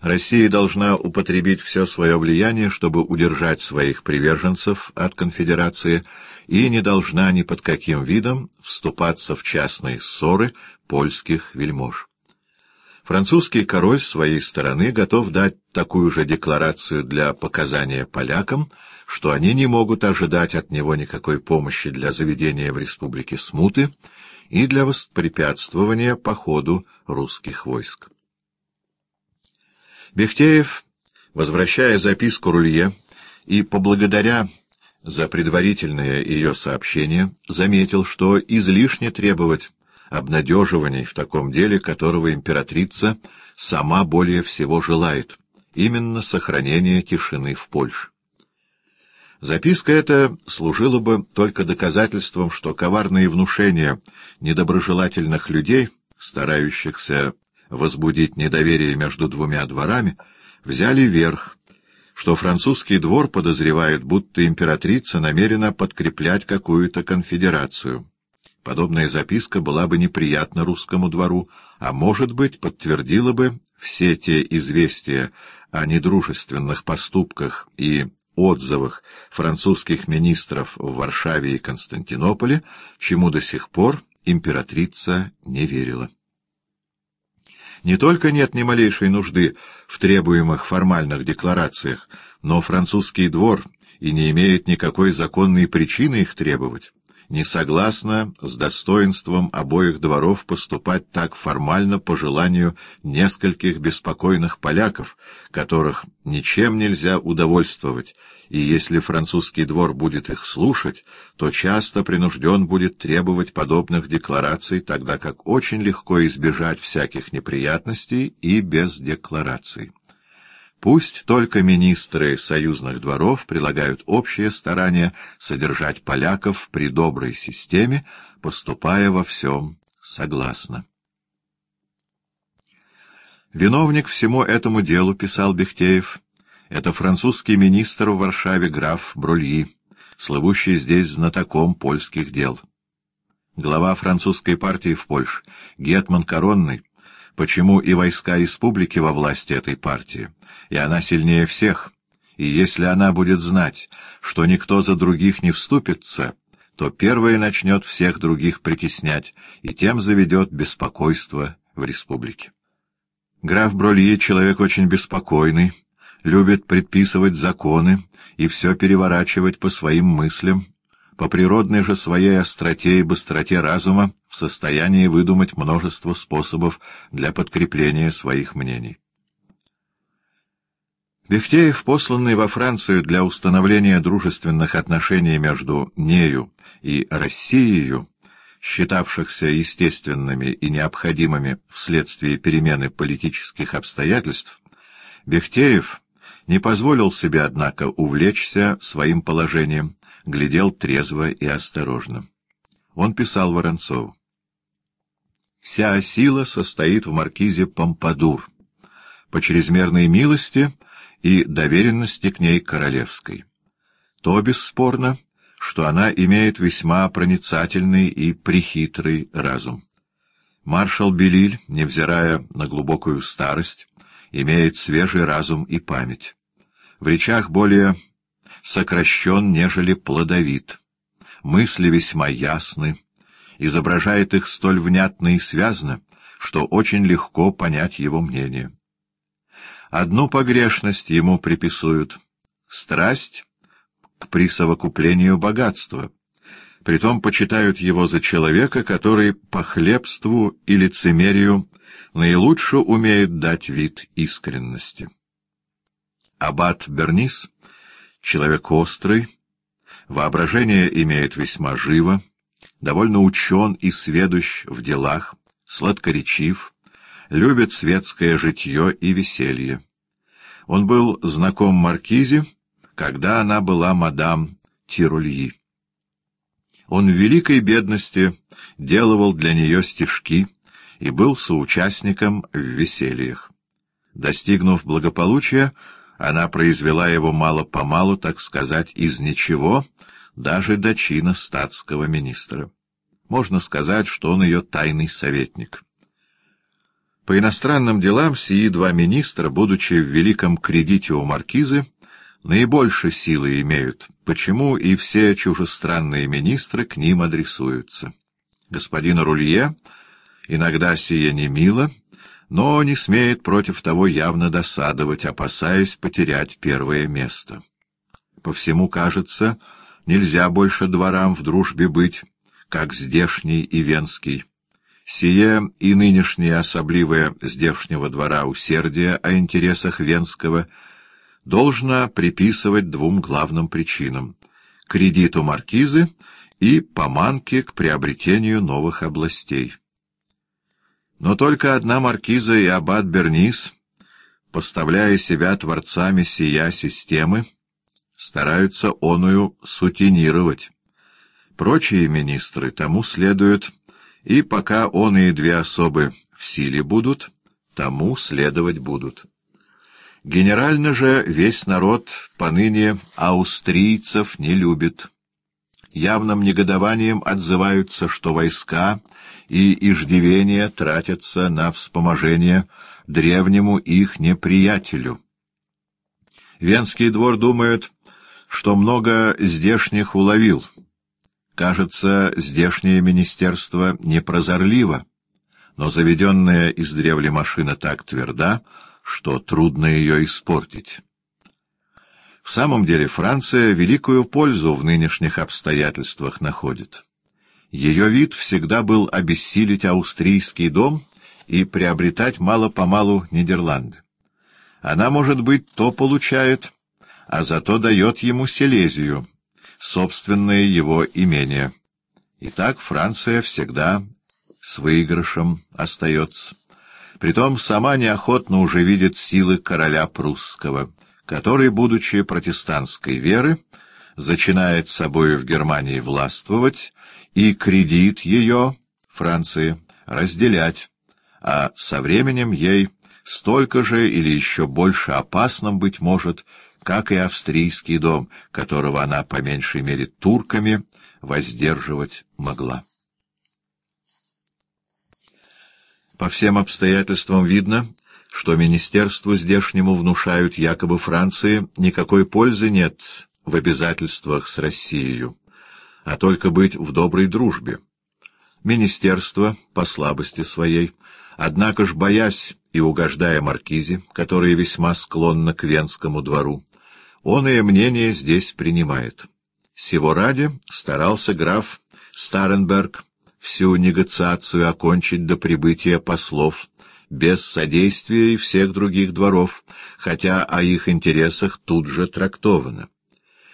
Россия должна употребить все свое влияние, чтобы удержать своих приверженцев от конфедерации, и не должна ни под каким видом вступаться в частные ссоры польских вельмож. Французский король с своей стороны готов дать такую же декларацию для показания полякам, что они не могут ожидать от него никакой помощи для заведения в республике смуты и для воспрепятствования походу русских войск. Бехтеев, возвращая записку Рулье и поблагодаря за предварительное ее сообщение, заметил, что излишне требовать обнадеживаний в таком деле, которого императрица сама более всего желает, именно сохранение тишины в Польше. Записка эта служила бы только доказательством, что коварные внушения недоброжелательных людей, старающихся возбудить недоверие между двумя дворами, взяли верх, что французский двор подозревает, будто императрица намерена подкреплять какую-то конфедерацию. Подобная записка была бы неприятна русскому двору, а, может быть, подтвердила бы все те известия о недружественных поступках и отзывах французских министров в Варшаве и Константинополе, чему до сих пор императрица не верила. Не только нет ни малейшей нужды в требуемых формальных декларациях, но французский двор и не имеет никакой законной причины их требовать не согласна с достоинством обоих дворов поступать так формально по желанию нескольких беспокойных поляков, которых ничем нельзя удовольствовать, и если французский двор будет их слушать, то часто принужден будет требовать подобных деклараций, тогда как очень легко избежать всяких неприятностей и без деклараций. Пусть только министры союзных дворов прилагают общее старание содержать поляков при доброй системе, поступая во всем согласно. Виновник всему этому делу, писал Бехтеев, это французский министр в Варшаве граф Брульи, слывущий здесь знатоком польских дел. Глава французской партии в Польше, Гетман Коронный, почему и войска республики во власти этой партии, и она сильнее всех, и если она будет знать, что никто за других не вступится, то первая начнет всех других притеснять и тем заведет беспокойство в республике. Граф Бролье — человек очень беспокойный, любит предписывать законы и все переворачивать по своим мыслям, по природной же своей остроте и быстроте разума в состоянии выдумать множество способов для подкрепления своих мнений. Бехтеев, посланный во Францию для установления дружественных отношений между нею и Россией, считавшихся естественными и необходимыми вследствие перемены политических обстоятельств, Бехтеев не позволил себе, однако, увлечься своим положением, глядел трезво и осторожно. Он писал Воронцову. «Вся сила состоит в маркизе Помпадур. По чрезмерной милости — и доверенности к ней королевской. То бесспорно, что она имеет весьма проницательный и прихитрый разум. Маршал Белиль, невзирая на глубокую старость, имеет свежий разум и память. В речах более сокращен, нежели плодовит. Мысли весьма ясны, изображает их столь внятно и связно, что очень легко понять его мнение. Одну погрешность ему приписуют — страсть к присовокуплению богатства. Притом почитают его за человека, который по хлебству и лицемерию наилучше умеет дать вид искренности. Аббат Бернис — человек острый, воображение имеет весьма живо, довольно учен и сведущ в делах, сладкоречив, любит светское житье и веселье. Он был знаком Маркизе, когда она была мадам Тирульи. Он в великой бедности делывал для нее стишки и был соучастником в весельях. Достигнув благополучия, она произвела его мало-помалу, так сказать, из ничего, даже до чина статского министра. Можно сказать, что он ее тайный советник. По иностранным делам сии два министра, будучи в великом кредите у маркизы, наибольше силы имеют, почему и все чужестранные министры к ним адресуются. Господин Рулье иногда сие не мило, но не смеет против того явно досадовать, опасаясь потерять первое место. По всему кажется, нельзя больше дворам в дружбе быть, как здешний и венский. Сие и нынешнее особливое здешнего двора усердие о интересах Венского должно приписывать двум главным причинам — кредиту маркизы и поманке к приобретению новых областей. Но только одна маркиза и аббат Бернис, поставляя себя творцами сия системы, стараются оную сутенировать. Прочие министры тому следуют и пока он и две особы в силе будут, тому следовать будут. Генерально же весь народ поныне австрийцев не любит. Явным негодованием отзываются, что войска и иждивения тратятся на вспоможение древнему их неприятелю. Венский двор думает, что много здешних уловил — Кажется, здешнее министерство непрозорливо, но заведенная из древли машина так тверда, что трудно ее испортить. В самом деле Франция великую пользу в нынешних обстоятельствах находит. Ее вид всегда был обессилить австрийский дом и приобретать мало-помалу Нидерланды. Она, может быть, то получает, а зато дает ему Силезию — собственное его имение. Итак, Франция всегда с выигрышем остается. Притом сама неохотно уже видит силы короля прусского, который, будучи протестантской веры, зачинает собою в Германии властвовать и кредит ее, Франции, разделять, а со временем ей столько же или еще больше опасным, быть может, как и австрийский дом, которого она, по меньшей мере, турками воздерживать могла. По всем обстоятельствам видно, что министерству здешнему внушают якобы Франции никакой пользы нет в обязательствах с Россией, а только быть в доброй дружбе. Министерство, по слабости своей, однако ж боясь и угождая маркизе, которая весьма склонна к венскому двору, он и мнение здесь принимает. Сего ради старался граф Старенберг всю негациацию окончить до прибытия послов, без содействия и всех других дворов, хотя о их интересах тут же трактовано.